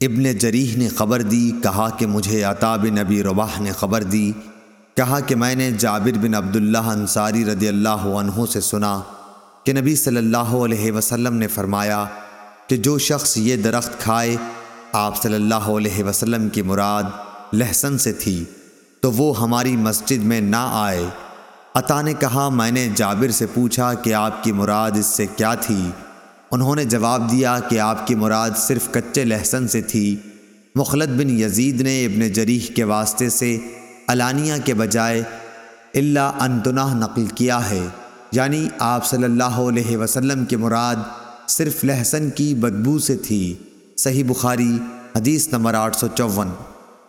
ابن جریح نے خبر دی، کہا کہ مجھے عطا بن نبی رواح نے خبر دی، کہا کہ میں نے جابر بن عبداللہ انصاری رضی اللہ عنہ سے سنا کہ نبی صلی اللہ علیہ وسلم نے فرمایا کہ جو شخص یہ درخت کھائے، آپ صلی اللہ علیہ وسلم کی مراد لہسن سے تھی، تو وہ ہماری مسجد میں نہ آئے۔ عطا نے کہا، میں نے جابر سے پوچھا کہ آپ کی مراد اس سے کیا تھی؟ انہوں نے جواب دیا کہ آپ کی مراد صرف کچے لہسن سے تھی۔ مخلد بن یزید نے ابن جریح کے واسطے سے علانیہ کے بجائے اللہ انتناہ نقل کیا ہے۔ یعنی آپ صلی اللہ علیہ وسلم کی مراد صرف لہسن کی بدبو سے تھی۔ صحیح بخاری حدیث نمبر آٹھ سو چون۔